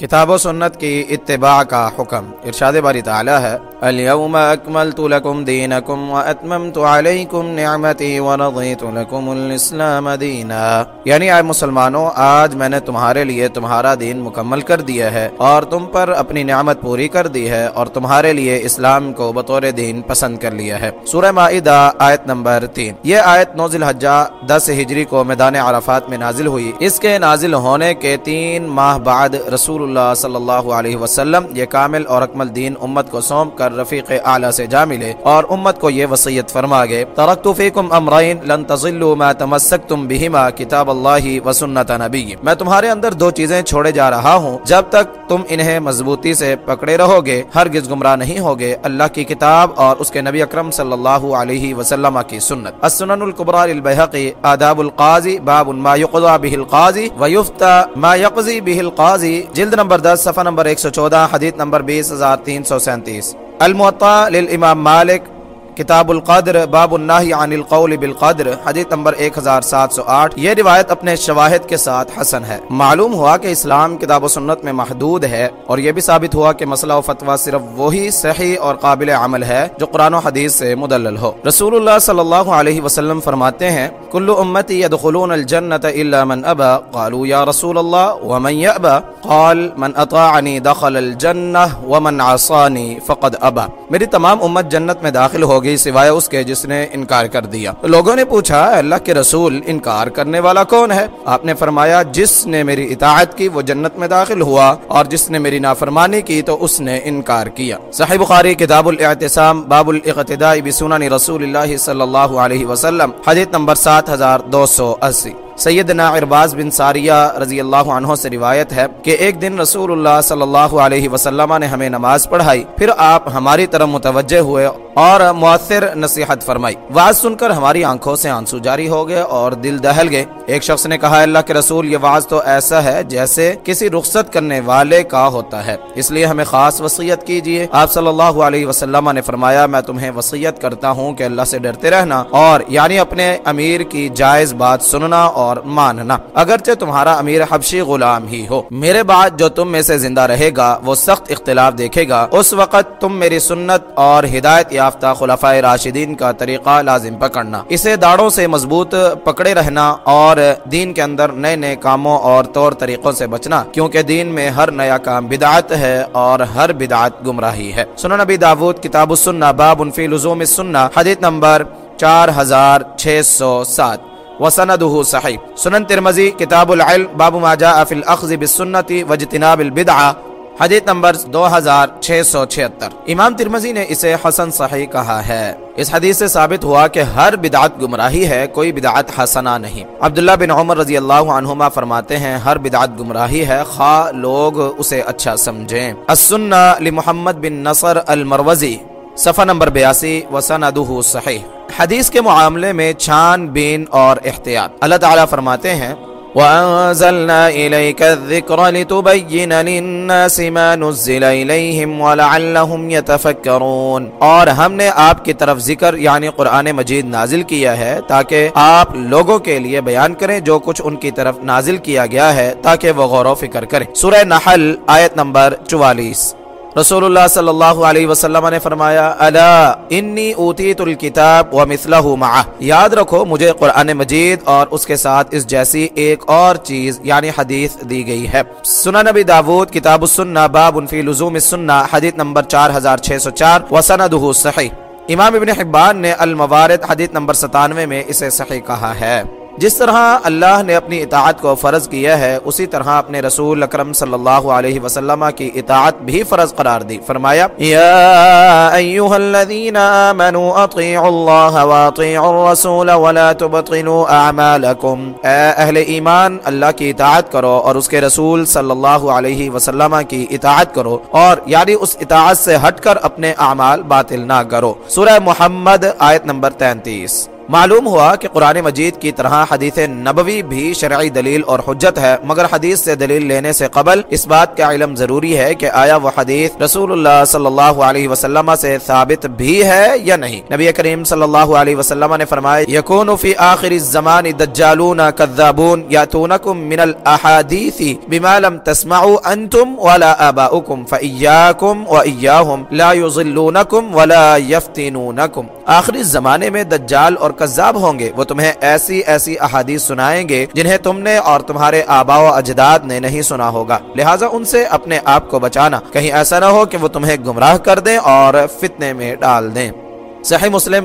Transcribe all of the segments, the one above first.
کتاب و سنت کی اتباع کا حکم۔ ارشاد باری تعالی ہے، اليوم اکملت لکم دینکم و اتممت علیکم نعمتی و رضیت لکم الاسلام دینا۔ یعنی آئے مسلمانوں، آج میں نے تمہارے لیے تمہارا دین مکمل کر دیا ہے اور تم پر اپنی نعمت پوری کر دی ہے اور تمہارے لیے اسلام کو بطور دین پسند کر لیا ہے۔ سورہ معیدہ آیت نمبر تین۔ یہ آیت نوزل حجہ دس ہجری کو میدان عرفات میں نازل ہوئی۔ اس کے نازل ہونے کے تین ماہ بعد رسول اللہ صلی اللہ علیہ وسلم، یہ کامل اور اکمل دین امت کو سونپ کر رفیق اعلیٰ سے جا ملے اور امت کو یہ وصیت فرما گئے ترکت فیکم امرین لن تظلوا ما تمسکتم بہما کتاب اللہ و سنت نبی۔ میں تمہارے اندر دو چیزیں چھوڑے جا رہا ہوں، جب تک تم انہیں مضبوطی سے پکڑے رہو گے ہرگز گمراہ نہیں ہوگے۔ اللہ کی کتاب اور اس کے نبی اکرم صلی اللہ علیہ وسلم کی سنت۔ السنن القبرى للبیہقی آداب القاضی، باب ما یقضى به القاضی ویفتى ما یقضی به القاضی، جلد نمبر دس، صفحہ نمبر ایک سو چودہ، حدیث نمبر بیس، ہزار تین سو سینتیس۔ المعطا للامام مالک کتاب القدر باب النہی عن القول بالقدر، حدیث نمبر 1708 یہ روایت اپنے شواہد کے ساتھ حسن ہے۔ معلوم ہوا کہ اسلام کتاب و سنت میں محدود ہے اور یہ بھی ثابت ہوا کہ مسئلہ و فتوہ صرف وہی صحیح اور قابل عمل ہے جو قرآن و حدیث سے مدلل ہو۔ رسول اللہ صلی اللہ علیہ وسلم فرماتے ہیں، کل امتی يدخلون الجنت الا من ابا قالوا یا رسول اللہ، ومن یأبا قال، من اطاعنی دخل الجنہ، ومن عصانی فقد ابا میری تمام امت جنت میں داخل ہوگی سوائے اس کے جس نے انکار کر دیا۔ لوگوں نے پوچھا، اللہ کے رسول انکار کرنے والا کون ہے؟ آپ نے فرمایا، جس نے میری اطاعت کی وہ جنت میں داخل ہوا، اور جس نے میری نافرمانی کی تو اس نے انکار کیا۔ صحیح بخاری، کتاب الاعتصام، باب الاقتداء بسنن رسول اللہ صلی اللہ علیہ وسلم، حدیث نمبر سات ہزار دو سو اسی۔ سیدنا عرباز بن ساریہ رضی اللہ عنہ سے روایت ہے کہ ایک دن رسول اللہ صلی اللہ علیہ وسلم نے ہمیں نماز پڑھائی، پھر آپ ہماری طرف متوجہ ہوئے اور مؤثر نصیحت فرمائی۔ واز سن کر ہماری آنکھوں سے آنسو جاری ہو گئے اور دل دہل گئے۔ ایک شخص نے کہا، اللہ کے رسول، یہ واز تو ایسا ہے جیسے کسی رخصت کرنے والے کا ہوتا ہے۔ اس لیے ہمیں خاص وصیت کیجیے آپ صلی اللہ علیہ وسلم نے فرمایا، میں تمہیں وصیت کرتا ہوں کہ اللہ سے ڈرتے رہنا اور یعنی اپنے امیر کی جائز بات سننا اور ماننا۔ اگرچہ تمہارا امیر حبشی غلام ہی ہو۔ میرے بعد جو تم میں سے زندہ رہے گا، وہ سخت اختلاف دیکھے گا۔ اس وقت تم میری سنت اور ہدایت یا یافتہ خلفۂ راشدین کا طریقہ لازم پکڑنا۔ اسے داڑوں سے مضبوط پکڑے رہنا اور دین کے اندر نئے نئے کاموں اور طور طریقوں سے بچنا، کیونکہ دین میں ہر نیا کام بدعت ہے اور ہر بدعت گمراہی ہے۔ سنن نبی داود، کتاب السنہ، باب فی لزوم السنہ، حدیث نمبر چار ہزار چھ سو سات۔ وسندہ صحیح۔ سنن ترمزی کتاب العلم، باب ما جاء فی الاخذ بالسنة واجتناب البدعہ حدیث نمبر دو ہزار چھ سو چھہتر۔ امام ترمزی نے اسے حسن صحیح کہا ہے۔ اس حدیث سے ثابت ہوا کہ ہر بدعت گمراہی ہے، کوئی بدعت حسنہ نہیں۔ عبداللہ بن عمر رضی اللہ عنہما فرماتے ہیں، ہر بدعت گمراہی ہے، خواہ لوگ اسے اچھا سمجھیں۔ السنہ لمحمد بن نصر المروزی، صفحہ نمبر بیاسی، وسندہ صحیح۔ حدیث کے معاملے میں چھان، بین اور احتیاط۔ اللہ تعالیٰ فرماتے ہیں وَأَنزَلْنَا إِلَيْكَ الذِّكْرَ لِتُبَيِّنَ لِلنَّاسِ مَا نُزِّلَ إِلَيْهِمْ وَلَعَلَّهُمْ يَتَفَكَّرُونَ۔ اور ہم نے آپ کی طرف ذکر یعنی قرآن مجید نازل کیا ہے تاکہ آپ لوگوں کے لیے بیان کریں جو کچھ ان کی طرف نازل کیا گیا ہے تاکہ وہ غور و فکر کریں۔ سورہ نحل آیت نمبر چوالیس۔ رسول اللہ صلی اللہ علیہ وسلم نے فرمایا الا انی اوتیت الکتاب ومثلہ معہ یاد رکھو مجھے قرآن مجید اور اس کے ساتھ اس جیسی ایک اور چیز یعنی حدیث دی گئی ہے سنن نبی داود کتاب السنہ باب فی لزوم السنہ حدیث نمبر 4604 وسندہ صحیح امام ابن حبان نے الموارد حدیث نمبر 97 میں اسے صحیح کہا ہے جس طرح اللہ نے اپنی اطاعت کو فرض کیا ہے اسی طرح اپنے رسول اکرم صلی اللہ علیہ وسلم کی اطاعت بھی فرض قرار دی۔ فرمایا یا ایوہ الذین آمنوا اطیعوا اللہ واطیعوا الرسول ولا تبطلوا اعمالکم۔ اے اہل ایمان اللہ کی اطاعت کرو اور اس کے رسول صلی اللہ علیہ وسلم کی اطاعت کرو اور یعنی اس اطاعت سے ہٹ کر اپنے اعمال باطل نہ کرو۔ سورہ محمد آیت نمبر تینتیس۔ معلوم ہوا کہ قرآن مجید کی طرح حدیث نبوی بھی شرعی دلیل اور حجت ہے، مگر حدیث سے دلیل لینے سے قبل اس بات کا علم ضروری ہے کہ آیا وہ حدیث رسول اللہ صلی اللہ علیہ وسلم سے ثابت بھی ہے یا نہیں۔ نبی کریم صلی اللہ علیہ وسلم نے فرمایا یکون فی آخر الزمان دجالون کذابون یاتونکم من الاحادیث بما لم تسمعوا انتم ولا آباؤکم فإیاکم وإیاہم لا یظلونکم ولا یفتنونکم۔ آخری زمانے میں دجال اور کذاب ہوں گے، وہ تمہیں ایسی ایسی احادیث سنائیں گے جنہیں تم نے اور تمہارے آبا و اجداد نے نہیں سنا ہوگا۔ لہٰذا ان سے اپنے آپ کو بچانا۔ کہیں ایسا نہ ہو کہ وہ تمہیں گمراہ کر دیں اور فتنے میں ڈال دیں۔ صحیح مسلم،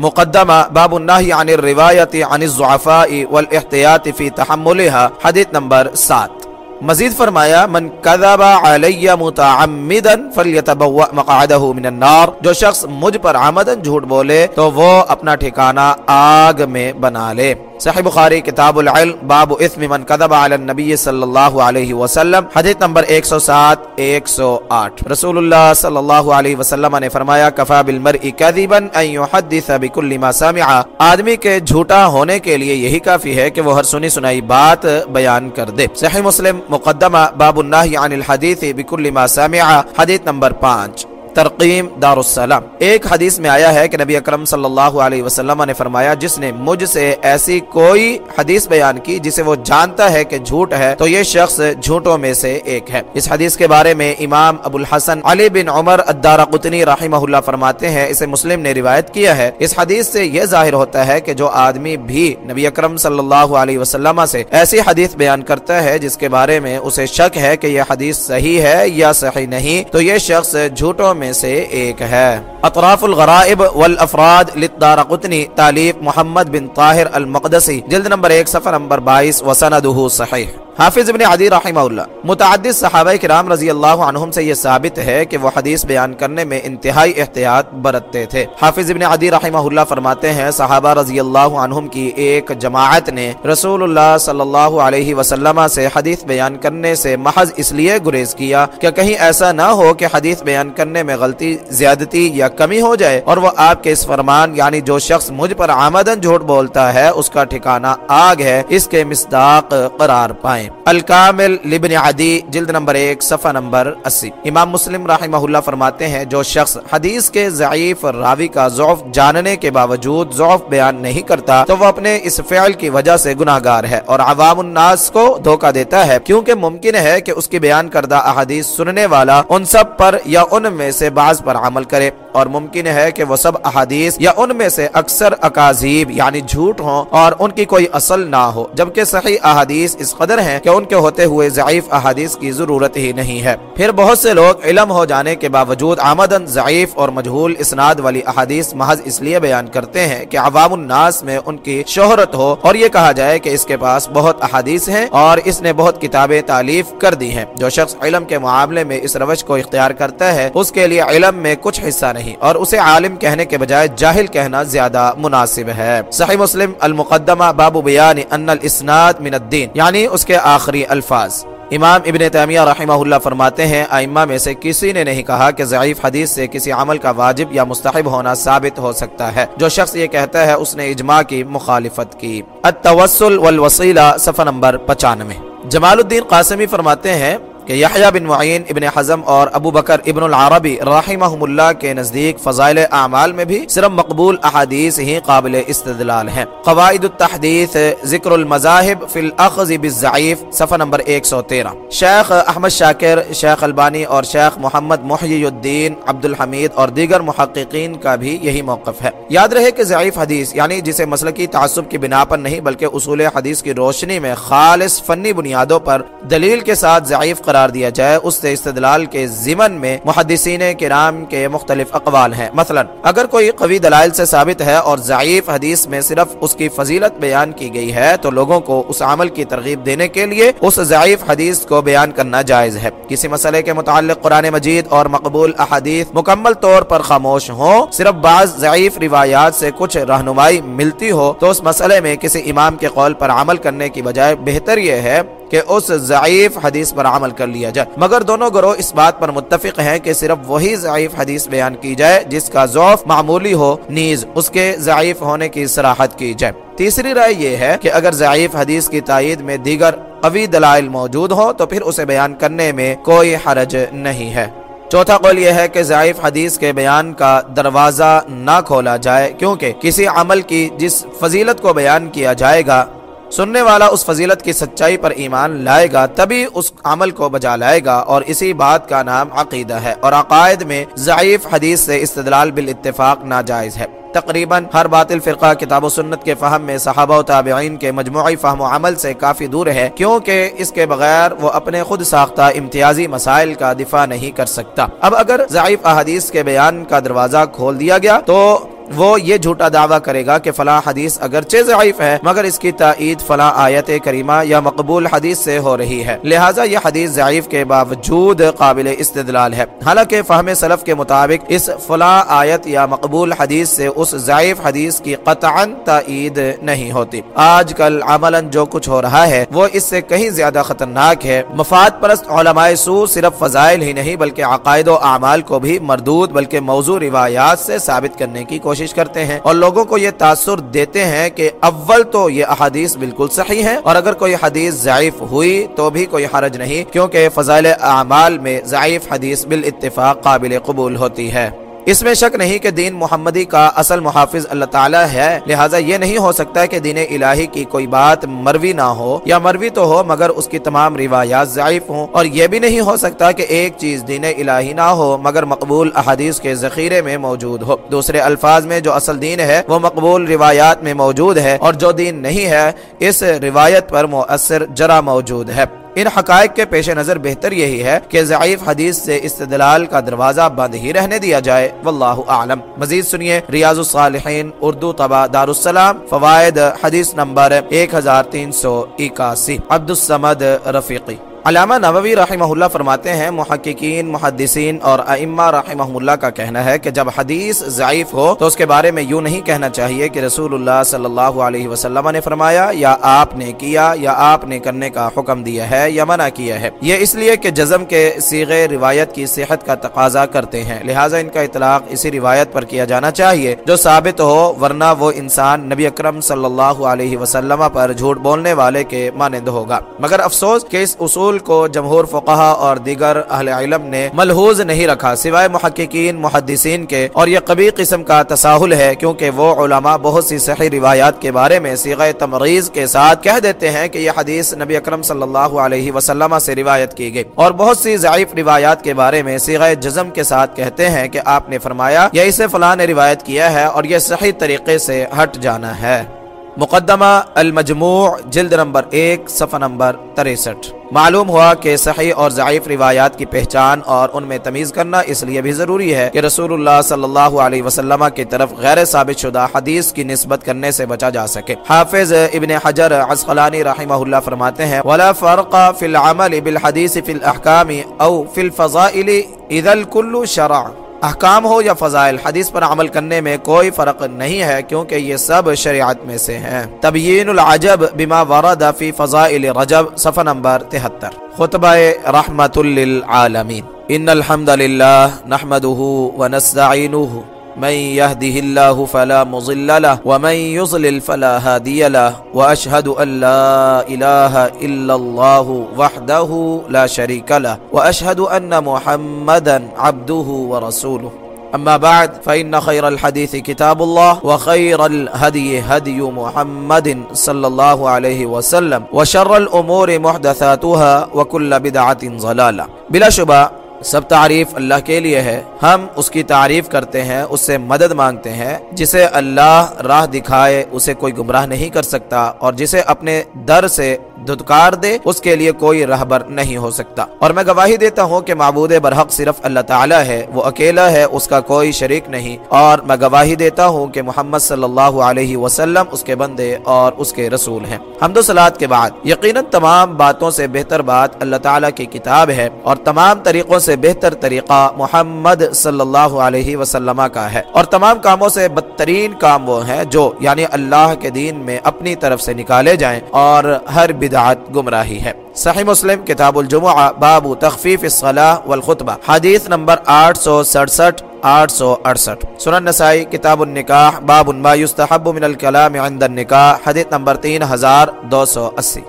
مقدمہ، باب النہی عن الروایت عن الزعفاء والاحتیاط فی تحملها حدیث نمبر سات۔ مزید فرمایا، من کذب علی متعمدا فلیتبوا مقعده من النار. جو شخص مجھ پر عمدن جھوٹ بولے، تو وہ اپنا ٹھکانہ آگ میں بنا لے۔ صحیح بخاری، کتاب العلم، باب اسم من کذب علی النبی صلی اللہ علیہ وسلم، حدیث نمبر 107 108 رسول اللہ صلی اللہ علیہ وسلم نے فرمایا، کفا بالمرء کذبا ان يحدث بكل ما سمع. آدمی کے جھوٹا ہونے کے لیے یہی کافی ہے کہ وہ ہر سنی سنائی بات بیان کر دے۔ صحیح مسلم، مقدمہ، باب النہی عن الحدیث بكل ما سمع، حدیث نمبر 5 ترقیم دار السلام ایک حدیث میں آیا ہے کہ نبی اکرم صلی اللہ علیہ وسلم نے فرمایا، جس نے مجھ سے ایسی کوئی حدیث بیان کی جسے وہ جانتا ہے کہ جھوٹ ہے، تو یہ شخص جھوٹوں میں سے ایک ہے۔ اس حدیث کے بارے میں امام ابو الحسن علی بن عمر الدارہ قطنی رحمہ اللہ فرماتے ہیں، اسے مسلم نے روایت کیا ہے۔ اس حدیث سے یہ ظاہر ہوتا ہے کہ جو آدمی بھی نبی اکرم صلی اللہ علیہ وسلم سے ایسی حدیث بیان کرتا ہے جس کے بارے میں اسے شک ہے کہ یہ حدیث صحیح ہے یا صحیح نہیں، تو یہ شخص جھوٹوں میں سے ایک ہے۔ اطراف الغرائب والافراد للدار قطنی تعلیف محمد بن طاہر المقدسی، جلد نمبر ایک، صفحہ نمبر بائیس، وسندہ صحیح۔ حافظ ابن عدی رحمہ اللہ، متعدد صحابہ کرام رضی اللہ عنہم سے یہ ثابت ہے کہ وہ حدیث بیان کرنے میں انتہائی احتیاط برتتے تھے۔ حافظ ابن عدی رحمہ اللہ فرماتے ہیں، صحابہ رضی اللہ عنہم کی ایک جماعت نے رسول اللہ صلی اللہ علیہ وسلم سے حدیث بیان کرنے سے محض اس لیے گریز کیا کہ کہیں ایسا نہ ہو کہ حدیث بیان کرنے میں غلطی، زیادتی یا کمی ہو جائے اور وہ آپ کے اس فرمان یعنی جو شخص مجھ پر آمدن جھوٹ بولتا ہے، اس کا ٹھکانہ آگ ہے، اس کے مصداق قرار پائیں۔ الکامل لبن عدی جلد نمبر ایک، صفحہ نمبر اسی۔ امام مسلم رحمہ اللہ فرماتے ہیں، جو شخص حدیث کے ضعیف راوی کا ضعف جاننے کے باوجود ضعف بیان نہیں کرتا، تو وہ اپنے اس فعل کی وجہ سے گناہ گار ہے اور عوام الناس کو دھوکہ دیتا ہے۔ کیونکہ ممکن ہے کہ اس کی بیان کردہ احادیث سننے والا ان سب پر یا ان میں سے بعض پر عمل کرے۔ اور ممکن ہے کہ وہ سب احادیث یا ان میں سے اکثر اکاذیب یعنی جھوٹ ہوں اور ان کی کوئی اصل نہ ہو، جبکہ صحیح احادیث اس قدر ہیں کہ ان کے ہوتے ہوئے ضعیف احادیث کی ضرورت ہی نہیں ہے۔ پھر بہت سے لوگ علم ہو جانے کے باوجود آمدن ضعیف اور مجہول اسناد والی احادیث محض اس لیے بیان کرتے ہیں کہ عوام الناس میں ان کی شہرت ہو اور یہ کہا جائے کہ اس کے پاس بہت احادیث ہیں اور اس نے بہت کتابیں تعلیف کر دی ہیں۔ جو شخص علم کے معاملے میں اس روش کو اختیار کرتا ہے، اس کے لیے علم میں کچھ حصہ نہیں۔ اور اسے عالم کہنے کے بجائے جاہل کہنا زیادہ مناسب ہے۔ صحیح مسلم المقدمہ باب بیان ان الاسناد من الدین یعنی اس کے آخری الفاظ۔ امام ابن تیمیہ رحمہ اللہ فرماتے ہیں، ائمہ میں سے کسی نے نہیں کہا کہ ضعیف حدیث سے کسی عمل کا واجب یا مستحب ہونا ثابت ہو سکتا ہے۔ جو شخص یہ کہتا ہے، اس نے اجماع کی مخالفت کی۔ التوسل والوسیلہ، صفحہ نمبر پچانوے۔ جمال الدین قاسمی فرماتے ہیں کہ یحییٰ بن معین ابن حزم اور ابو بکر ابن العربی رحمہم اللہ کے نزدیک فضائل اعمال میں بھی صرف مقبول احادیث ہی قابل استدلال ہیں۔ قواعد التحدیث ذکر المذاہب فی الاخذ بالضعیف، صفحہ نمبر 113 شیخ احمد شاکر، شیخ البانی اور شیخ محمد محی الدین عبد الحمید اور دیگر محققین کا بھی یہی موقف ہے۔ یاد رہے کہ ضعیف حدیث یعنی جسے مسلکی تعصب کی بنا پر نہیں بلکہ اصول حدیث کی روشنی میں خالص فنی بنیادوں پر دلیل کے ساتھ ضعیف قرار قرار دیا جائے، اس سے استدلال کے زمن میں محدثین کرام کے مختلف اقوال ہیں۔ مثلا، اگر کوئی قوی دلائل سے ثابت ہے اور ضعیف حدیث میں صرف اس کی فضیلت بیان کی گئی ہے، تو لوگوں کو اس عمل کی ترغیب دینے کے لیے اس ضعیف حدیث کو بیان کرنا جائز ہے۔ کسی مسئلے کے متعلق قرآن مجید اور مقبول احادیث مکمل طور پر خاموش ہوں، صرف بعض ضعیف روایات سے کچھ رہنمائی ملتی ہو، تو اس مسئلے میں کسی امام کے قول پر عمل کرنے کی بجائے بہتر یہ ہے کہ اس ضعیف حدیث پر عمل کر لیا جائے۔ مگر دونوں گروہ اس بات پر متفق ہیں کہ صرف وہی ضعیف حدیث بیان کی جائے جس کا ضعف معمولی ہو، نیز اس کے ضعیف ہونے کی صراحت کی جائے۔ تیسری رائے یہ ہے کہ اگر ضعیف حدیث کی تائید میں دیگر قوی دلائل موجود ہو تو پھر اسے بیان کرنے میں کوئی حرج نہیں ہے۔ چوتھا قول یہ ہے کہ ضعیف حدیث کے بیان کا دروازہ نہ کھولا جائے کیونکہ کسی عمل کی جس فضیلت کو بیان کیا جائے گا سننے والا اس فضیلت کی سچائی پر ایمان لائے گا، تبھی اس عمل کو بجا لائے گا، اور اسی بات کا نام عقیدہ ہے۔ اور عقائد میں ضعیف حدیث سے استدلال بالاتفاق ناجائز ہے۔ تقریباً ہر باطل فرقہ کتاب و سنت کے فہم میں صحابہ و تابعین کے مجموعی فہم و عمل سے کافی دور ہے، کیونکہ اس کے بغیر وہ اپنے خود ساختہ امتیازی مسائل کا دفاع نہیں کر سکتا۔ اب اگر ضعیف احادیث کے بیان کا دروازہ کھول دیا گیا، تو وہ یہ جھوٹا دعویٰ کرے گا کہ فلاں حدیث اگرچہ ضعیف ہے، مگر اس کی تائید فلاں آیت کریمہ یا مقبول حدیث سے ہو رہی ہے۔ لہٰذا یہ حدیث ضعیف کے باوجود قابل استدلال ہے۔ حالانکہ فہم سلف کے مطابق اس فلاں آیت یا مقبول حدیث سے اس ضعیف حدیث کی قطعا تائید نہیں ہوتی۔ آج کل عملاً جو کچھ ہو رہا ہے، وہ اس سے کہیں زیادہ خطرناک ہے۔ مفاد پرست علماء سو صرف فضائل ہی نہیں، بلکہ عقائد و اعمال کو بھی مردود، بلکہ موضوع روایات سے ثابت کرنے کی کوشش کوشش کرتے ہیں اور لوگوں کو یہ تاثر دیتے ہیں کہ اول تو یہ احادیث بالکل صحیح ہے اور اگر کوئی حدیث ضعیف ہوئی تو بھی کوئی حرج نہیں کیونکہ فضائل اعمال میں ضعیف حدیث بالاتفاق قابل قبول ہوتی ہے۔ اس میں شک نہیں کہ دین محمدی کا اصل محافظ اللہ تعالیٰ ہے۔ لہٰذا یہ نہیں ہو سکتا کہ دین الہی کی کوئی بات مروی نہ ہو یا مروی تو ہو، مگر اس کی تمام روایات ضعیف ہوں۔ اور یہ بھی نہیں ہو سکتا کہ ایک چیز دین الہی نہ ہو، مگر مقبول احادیث کے ذخیرے میں موجود ہو۔ دوسرے الفاظ میں جو اصل دین ہے، وہ مقبول روایات میں موجود ہے۔ اور جو دین نہیں ہے، اس روایت پر مؤثر جرا موجود ہے۔ ان حقائق کے پیش نظر بہتر یہی ہے کہ ضعیف حدیث سے استدلال کا دروازہ بند ہی رہنے دیا جائے، واللہ اعلم۔ مزید سنیے ریاض الصالحین، اردو طبع دارالسلام، فوائد حدیث نمبر ایک ہزار تین سو اکاسی۔ عبد السمد رفیقی۔ علامہ نووی رحمہ اللہ فرماتے ہیں، محققین، محدثین اور ائمہ رحمہ اللہ کا کہنا ہے کہ جب حدیث ضعیف ہو تو اس کے بارے میں یوں نہیں کہنا چاہیے کہ رسول اللہ صلی اللہ علیہ وسلم نے فرمایا، یا آپ نے کیا، یا آپ نے کرنے کا حکم دیا ہے یا منع کیا ہے۔ یہ اس لیے کہ جزم کے سیغے روایت کی صحت کا تقاضا کرتے ہیں۔ لہٰذا ان کا اطلاق اسی روایت پر کیا جانا چاہیے۔ جو ثابت ہو، ورنہ وہ انسان نبی اکرم صلی اللہ علیہ وسلم پر جھوٹ بولنے والے کے مانند ہوگا۔ مگر افسوس کہ اس اصول کو جمہور فقہ اور دیگر اہل علم نے ملحوظ نہیں رکھا سوائے محققین، محدثین کے۔ اور یہ قبی قسم کا تساہل ہے کیونکہ وہ علماء بہت سی صحیح روایات کے بارے میں سیغ تمریز کے ساتھ کہہ دیتے ہیں کہ یہ حدیث نبی اکرم صلی اللہ علیہ وسلم سے روایت کی گئی۔ اور بہت سی ضعیف روایات کے بارے میں سیغ جزم کے ساتھ کہتے ہیں کہ آپ نے فرمایا یا اسے فلاں نے روایت کیا ہے اور یہ صحیح طریقے سے ہٹ جانا ہے۔ مقدمہ المجموع، جلد نمبر ایک، صفحہ نمبر تریسٹھ۔ معلوم ہوا کہ صحیح اور ضعیف روایات کی پہچان اور ان میں تمیز کرنا اس لیے بھی ضروری ہے کہ رسول اللہ صلی اللہ علیہ وسلم کی طرف غیر ثابت شدہ حدیث کی نسبت کرنے سے بچا جا سکے۔ حافظ ابن حجر عسقلانی رحمہ اللہ فرماتے ہیں، ولا فرق فی العمل بالحدیث فی الاحکام او فی الفضائل اذا الكل شرع احکام ہو یا فضائل، حدیث پر عمل کرنے میں کوئی فرق نہیں ہے کیونکہ یہ سب شریعت میں سے ہیں۔ تبیین العجب بما ورد فی فضائل رجب، صفحہ نمبر تہتر۔ خطبہ رحمت للعالمین۔ ان الحمد للہ نحمده ونستعینه من يهده الله فلا مضل له ومن يضلل فلا هادي له وأشهد أن لا إله إلا الله وحده لا شريك له وأشهد أن محمدا عبده ورسوله. أما بعد فإن خير الحديث كتاب الله وخير الهدي هدي محمد صلى الله عليه وسلم وشر الأمور محدثاتها وكل بدعة ضلالة. بلا شبه سب تعریف اللہ کے لیے ہے۔ ہم اس کی تعریف کرتے ہیں، اس سے مدد مانگتے ہیں۔ جسے اللہ راہ دکھائے، اسے کوئی گمراہ نہیں کر سکتا۔ اور جسے اپنے در سے دھتکار دے، اس کے لیے کوئی رہبر نہیں ہو سکتا۔ اور میں گواہی دیتا ہوں کہ معبود برحق صرف اللہ تعالیٰ ہے، وہ اکیلا ہے، اس کا کوئی شریک نہیں۔ اور میں گواہی دیتا ہوں کہ محمد صلی اللہ علیہ وسلم اس کے بندے اور اس کے رسول ہیں۔ حمد و سلاد کے بعد، یقیناً تمام باتوں سے بہتر بات اللہ تعالیٰ کی کتاب ہے اور تمام طریقوں سے بہتر طریقہ محمد صلی اللہ علیہ وسلم کا ہے۔ اور تمام کاموں سے بدترین کام وہ ہیں جو یعنی اللہ کے دین میں اپنی طرف سے نکالے جائیں اور ہر بدعت گمراہی ہے۔ صحیح مسلم، کتاب الجمعہ، باب تخفیف الصلاح والخطبہ، حدیث نمبر آٹھ سو سڑسٹھ، آٹھ سو اڑسٹھ۔ سنن نسائی، کتاب النکاح، باب ما يستحب من الکلام عند النکاح، حدیث نمبر تین ہزار دو سو اسی۔